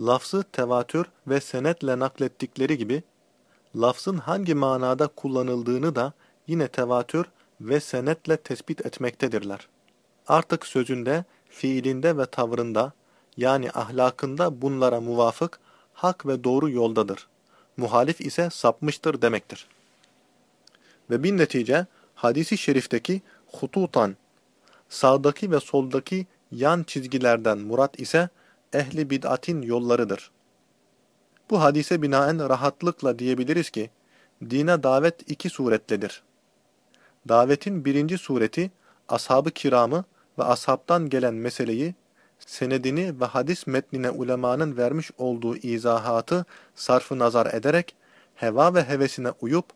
lafzı tevatür ve senetle naklettikleri gibi, lafzın hangi manada kullanıldığını da yine tevatür ve senetle tespit etmektedirler. Artık sözünde, fiilinde ve tavrında, yani ahlakında bunlara muvafık, hak ve doğru yoldadır. Muhalif ise sapmıştır demektir. Ve bin netice, hadisi şerifteki hututan, sağdaki ve soldaki yan çizgilerden murat ise ehli bid'atin yollarıdır. Bu hadise binaen rahatlıkla diyebiliriz ki, dine davet iki suretledir. Davetin birinci sureti, ashab-ı kiramı ve ashabtan gelen meseleyi, senedini ve hadis metnine ulemanın vermiş olduğu izahatı sarfı nazar ederek, heva ve hevesine uyup,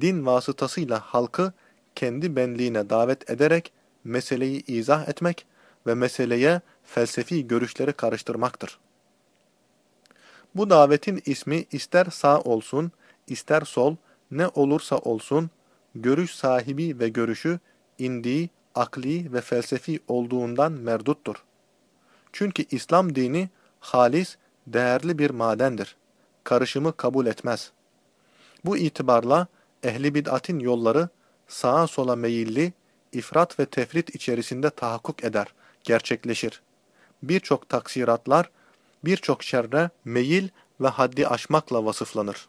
din vasıtasıyla halkı kendi benliğine davet ederek meseleyi izah etmek ve meseleye felsefi görüşleri karıştırmaktır. Bu davetin ismi ister sağ olsun, ister sol, ne olursa olsun, görüş sahibi ve görüşü indiği, akli ve felsefi olduğundan merduttur. Çünkü İslam dini halis, değerli bir madendir. Karışımı kabul etmez. Bu itibarla ehli bid'atin yolları sağa sola meyilli, ifrat ve tefrit içerisinde tahakkuk eder, gerçekleşir. Birçok taksiratlar, birçok şerre meyil ve haddi aşmakla vasıflanır.